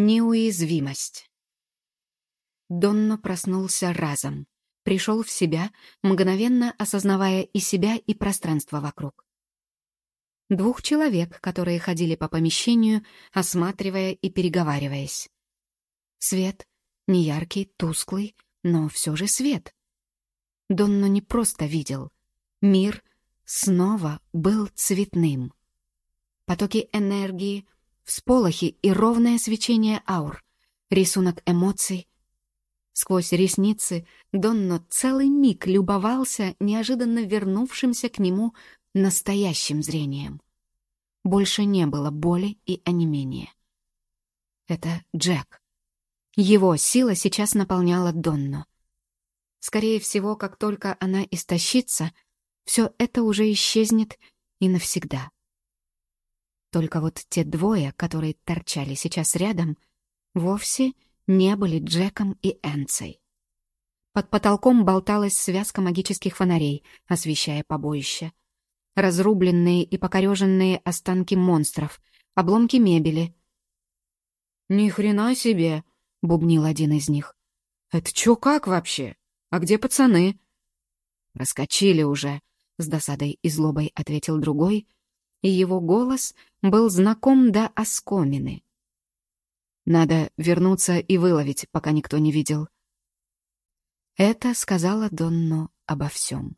Неуязвимость. Донно проснулся разом, пришел в себя, мгновенно осознавая и себя, и пространство вокруг. Двух человек, которые ходили по помещению, осматривая и переговариваясь. Свет, неяркий, тусклый, но все же свет. Донно не просто видел. Мир снова был цветным. Потоки энергии — всполохи и ровное свечение аур, рисунок эмоций. Сквозь ресницы Донно целый миг любовался неожиданно вернувшимся к нему настоящим зрением. Больше не было боли и онемения. Это Джек. Его сила сейчас наполняла Донну. Скорее всего, как только она истощится, все это уже исчезнет и навсегда. Только вот те двое, которые торчали сейчас рядом, вовсе не были Джеком и Энцей. Под потолком болталась связка магических фонарей, освещая побоище. Разрубленные и покореженные останки монстров, обломки мебели. «Ни хрена себе!» — бубнил один из них. «Это чё как вообще? А где пацаны?» «Раскочили уже», — с досадой и злобой ответил другой — и его голос был знаком до оскомины. «Надо вернуться и выловить, пока никто не видел». Это сказала Донно обо всем.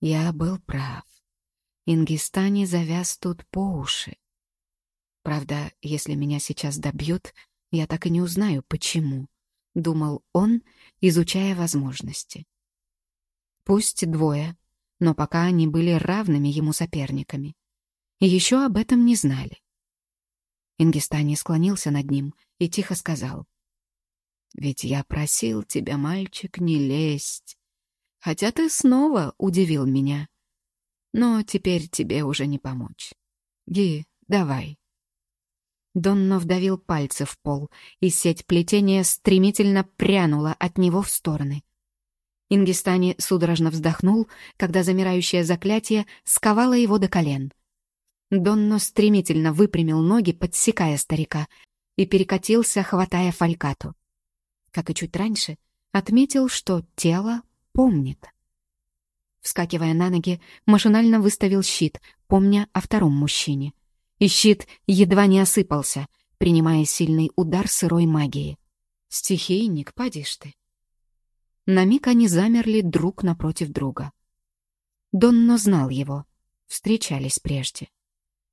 Я был прав. Ингистани завяз тут по уши. Правда, если меня сейчас добьют, я так и не узнаю, почему, — думал он, изучая возможности. Пусть двое, но пока они были равными ему соперниками. И еще об этом не знали. Ингистани склонился над ним и тихо сказал. «Ведь я просил тебя, мальчик, не лезть. Хотя ты снова удивил меня. Но теперь тебе уже не помочь. Ги, давай». Донно вдавил пальцы в пол, и сеть плетения стремительно прянула от него в стороны. Ингистани судорожно вздохнул, когда замирающее заклятие сковало его до колен. Донно стремительно выпрямил ноги, подсекая старика, и перекатился, хватая фалькату. Как и чуть раньше, отметил, что тело помнит. Вскакивая на ноги, машинально выставил щит, помня о втором мужчине. И щит едва не осыпался, принимая сильный удар сырой магии. «Стихийник, поди ты!» На миг они замерли друг напротив друга. Донно знал его. Встречались прежде.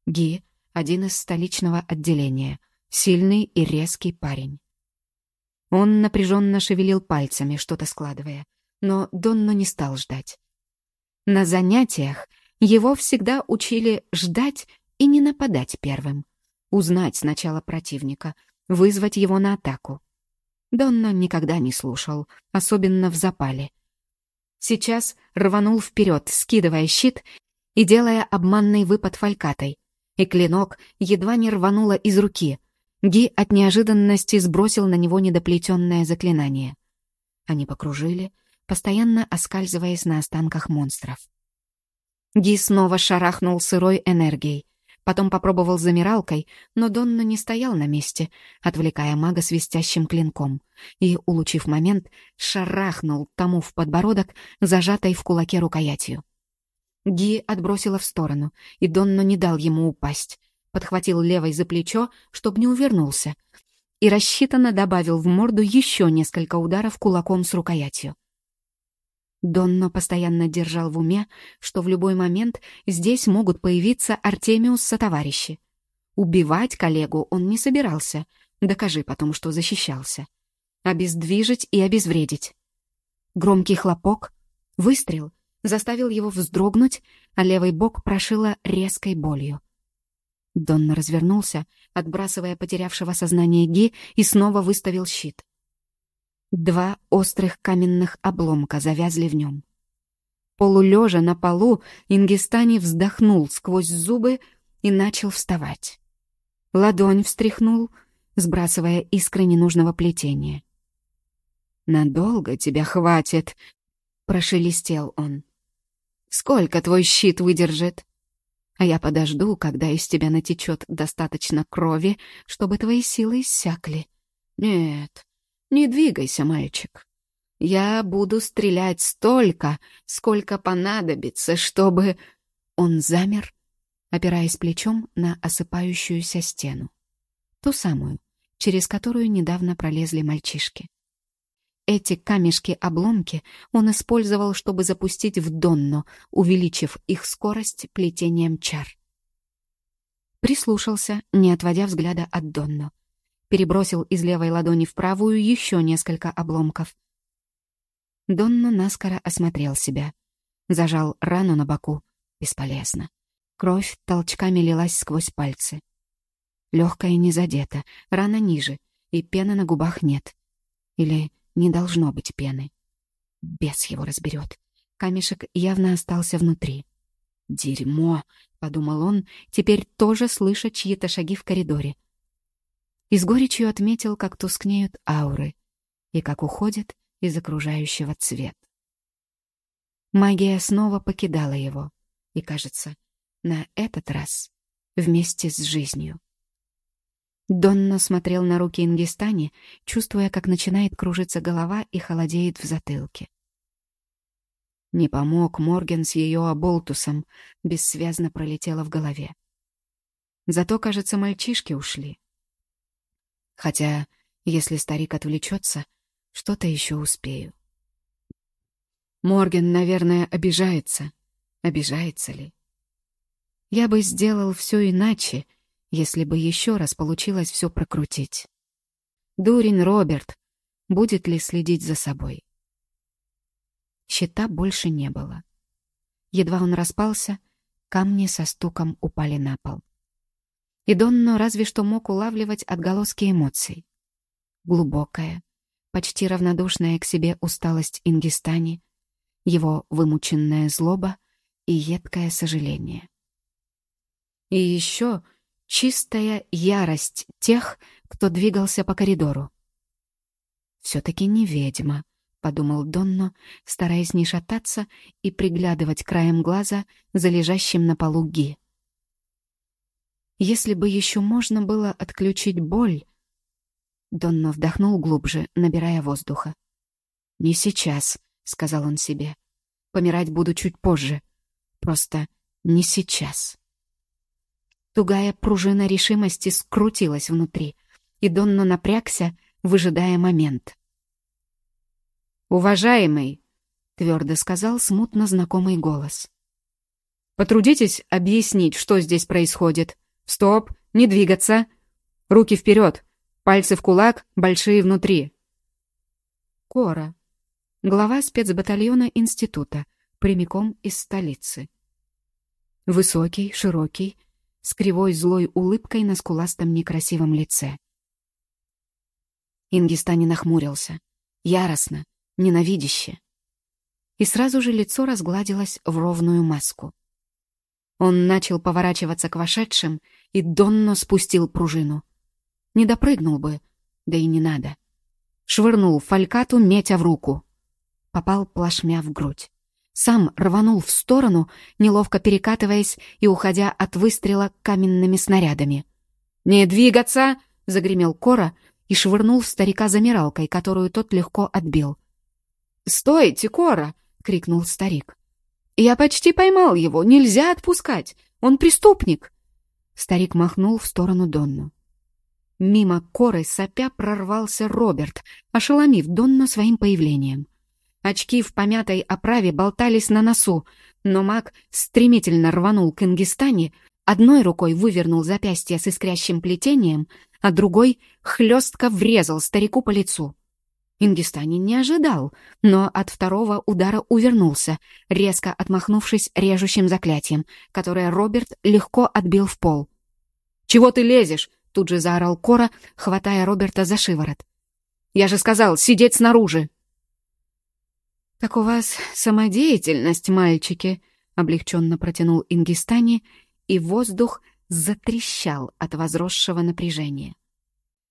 Ги — один из столичного отделения. Сильный и резкий парень. Он напряженно шевелил пальцами, что-то складывая. Но Донно не стал ждать. На занятиях его всегда учили ждать и не нападать первым. Узнать сначала противника, вызвать его на атаку. Донна никогда не слушал, особенно в запале. Сейчас рванул вперед, скидывая щит и делая обманный выпад фалькатой. И клинок едва не рвануло из руки. Ги от неожиданности сбросил на него недоплетенное заклинание. Они покружили, постоянно оскальзываясь на останках монстров. Ги снова шарахнул сырой энергией, Потом попробовал замиралкой, но Донна не стоял на месте, отвлекая мага свистящим клинком, и, улучив момент, шарахнул тому в подбородок, зажатой в кулаке рукоятью. Ги отбросила в сторону, и Донно не дал ему упасть. Подхватил левой за плечо, чтобы не увернулся, и рассчитанно добавил в морду еще несколько ударов кулаком с рукоятью. Донно постоянно держал в уме, что в любой момент здесь могут появиться Артемиус сотоварищи. Убивать коллегу он не собирался, докажи потом, что защищался. Обездвижить и обезвредить. Громкий хлопок, выстрел заставил его вздрогнуть, а левый бок прошило резкой болью. Донно развернулся, отбрасывая потерявшего сознание Ги, и снова выставил щит. Два острых каменных обломка завязли в нем. Полулежа на полу, Ингистани вздохнул сквозь зубы и начал вставать. Ладонь встряхнул, сбрасывая искры ненужного плетения. «Надолго тебя хватит», — прошелестел он. «Сколько твой щит выдержит?» а я подожду, когда из тебя натечет достаточно крови, чтобы твои силы иссякли. Нет, не двигайся, мальчик. Я буду стрелять столько, сколько понадобится, чтобы...» Он замер, опираясь плечом на осыпающуюся стену. Ту самую, через которую недавно пролезли мальчишки. Эти камешки-обломки он использовал, чтобы запустить в Донно, увеличив их скорость плетением чар. Прислушался, не отводя взгляда от Донно. Перебросил из левой ладони в правую еще несколько обломков. Донно наскоро осмотрел себя. Зажал рану на боку. Бесполезно. Кровь толчками лилась сквозь пальцы. Легкая не задета, рана ниже, и пены на губах нет. Или не должно быть пены. Бес его разберет. Камешек явно остался внутри. «Дерьмо!» — подумал он, теперь тоже слыша чьи-то шаги в коридоре. И с горечью отметил, как тускнеют ауры и как уходит из окружающего цвет. Магия снова покидала его, и, кажется, на этот раз вместе с жизнью. Донно смотрел на руки Ингистани, чувствуя, как начинает кружиться голова и холодеет в затылке. Не помог Морген с ее оболтусом, бессвязно пролетело в голове. Зато, кажется, мальчишки ушли. Хотя, если старик отвлечется, что-то еще успею. Морген, наверное, обижается. Обижается ли? Я бы сделал все иначе, если бы еще раз получилось все прокрутить. Дурин Роберт, будет ли следить за собой? Щита больше не было. Едва он распался, камни со стуком упали на пол. И Донно разве что мог улавливать отголоски эмоций. Глубокая, почти равнодушная к себе усталость Ингистани, его вымученная злоба и едкое сожаление. И еще чистая ярость тех, кто двигался по коридору. «Все-таки не ведьма», — подумал Донно, стараясь не шататься и приглядывать краем глаза за лежащим на полу Ги. Если бы еще можно было отключить боль... Донно вдохнул глубже, набирая воздуха. «Не сейчас», — сказал он себе. «Помирать буду чуть позже. Просто не сейчас». Тугая пружина решимости скрутилась внутри, и Донно напрягся, выжидая момент. «Уважаемый», — твердо сказал смутно знакомый голос. «Потрудитесь объяснить, что здесь происходит. Стоп, не двигаться. Руки вперед, пальцы в кулак, большие внутри». Кора, глава спецбатальона института, прямиком из столицы. Высокий, широкий, с кривой злой улыбкой на скуластом некрасивом лице. Ингистани нахмурился. Яростно, ненавидяще. И сразу же лицо разгладилось в ровную маску. Он начал поворачиваться к вошедшим, и Донно спустил пружину. Не допрыгнул бы, да и не надо. Швырнул фалькату, метя в руку. Попал плашмя в грудь сам рванул в сторону, неловко перекатываясь и уходя от выстрела каменными снарядами. «Не двигаться!» — загремел Кора и швырнул в старика замиралкой, которую тот легко отбил. «Стойте, Кора!» — крикнул старик. «Я почти поймал его, нельзя отпускать! Он преступник!» Старик махнул в сторону Донну. Мимо коры сопя прорвался Роберт, ошеломив Донну своим появлением. Очки в помятой оправе болтались на носу, но маг стремительно рванул к Ингистане, одной рукой вывернул запястье с искрящим плетением, а другой хлестко врезал старику по лицу. Ингистани не ожидал, но от второго удара увернулся, резко отмахнувшись режущим заклятием, которое Роберт легко отбил в пол. «Чего ты лезешь?» — тут же заорал Кора, хватая Роберта за шиворот. «Я же сказал, сидеть снаружи!» «Так у вас самодеятельность, мальчики», — облегченно протянул Ингистани, и воздух затрещал от возросшего напряжения.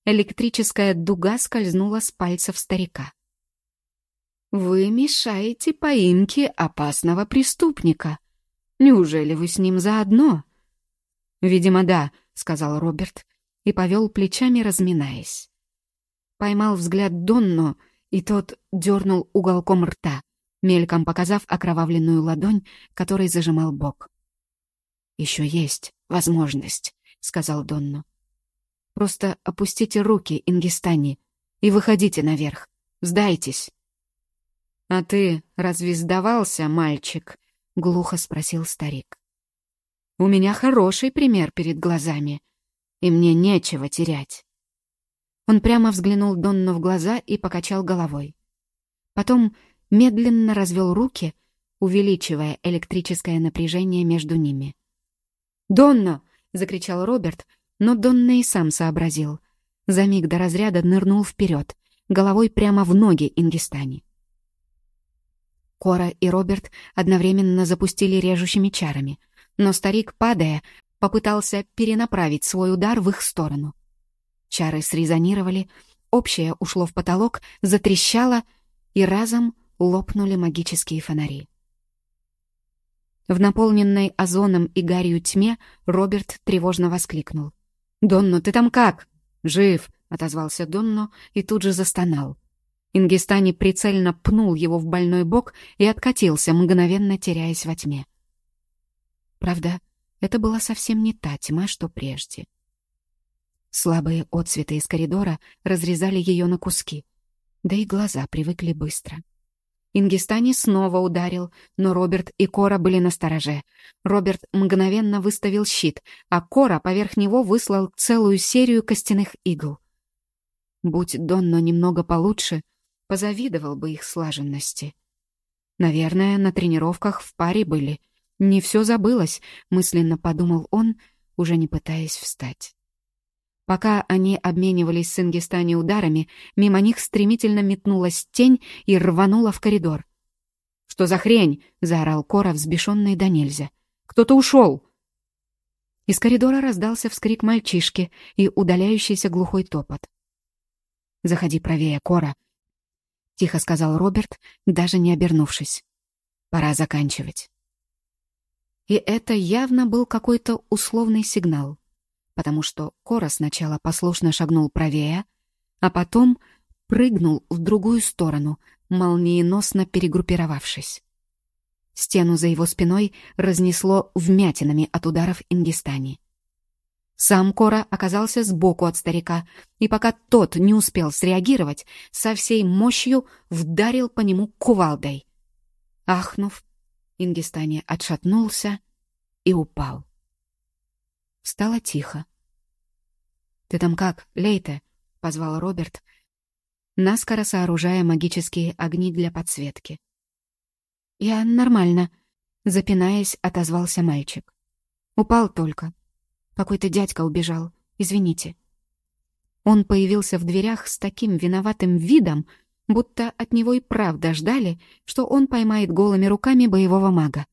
Электрическая дуга скользнула с пальцев старика. «Вы мешаете поимке опасного преступника. Неужели вы с ним заодно?» «Видимо, да», — сказал Роберт и повел плечами, разминаясь. Поймал взгляд Донно, и тот дернул уголком рта, мельком показав окровавленную ладонь, которой зажимал бок. «Еще есть возможность», — сказал Донно. «Просто опустите руки, Ингистани, и выходите наверх. Сдайтесь». «А ты разве сдавался, мальчик?» — глухо спросил старик. «У меня хороший пример перед глазами, и мне нечего терять». Он прямо взглянул Донну в глаза и покачал головой. Потом медленно развел руки, увеличивая электрическое напряжение между ними. «Донна!» — закричал Роберт, но Донна и сам сообразил. За миг до разряда нырнул вперед, головой прямо в ноги Ингистани. Кора и Роберт одновременно запустили режущими чарами, но старик, падая, попытался перенаправить свой удар в их сторону. Чары срезонировали, общее ушло в потолок, затрещало, и разом лопнули магические фонари. В наполненной озоном и гарью тьме Роберт тревожно воскликнул. «Донно, ты там как?» «Жив», — отозвался Донно и тут же застонал. Ингистани прицельно пнул его в больной бок и откатился, мгновенно теряясь во тьме. Правда, это была совсем не та тьма, что прежде. Слабые отсветы из коридора разрезали ее на куски, да и глаза привыкли быстро. Ингистани снова ударил, но Роберт и Кора были на стороже. Роберт мгновенно выставил щит, а Кора поверх него выслал целую серию костяных игл. Будь Донно немного получше, позавидовал бы их слаженности. Наверное, на тренировках в паре были. Не все забылось, мысленно подумал он, уже не пытаясь встать. Пока они обменивались с Ингистани ударами, мимо них стремительно метнулась тень и рванула в коридор. «Что за хрень?» — заорал Кора, взбешенный до нельзя. «Кто-то ушел!» Из коридора раздался вскрик мальчишки и удаляющийся глухой топот. «Заходи правее, Кора», — тихо сказал Роберт, даже не обернувшись. «Пора заканчивать». И это явно был какой-то условный сигнал, потому что Кора сначала послушно шагнул правее, а потом прыгнул в другую сторону, молниеносно перегруппировавшись. Стену за его спиной разнесло вмятинами от ударов Ингистани. Сам Кора оказался сбоку от старика, и пока тот не успел среагировать, со всей мощью вдарил по нему кувалдой. Ахнув, Ингистани отшатнулся и упал. Стало тихо. «Ты там как, Лейте?» — позвал Роберт, наскоро сооружая магические огни для подсветки. «Я нормально», — запинаясь, отозвался мальчик. «Упал только. Какой-то дядька убежал. Извините». Он появился в дверях с таким виноватым видом, будто от него и правда ждали, что он поймает голыми руками боевого мага.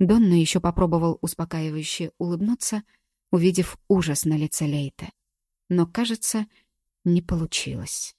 Донна еще попробовал успокаивающе улыбнуться, увидев ужас на лице Лейта. Но, кажется, не получилось.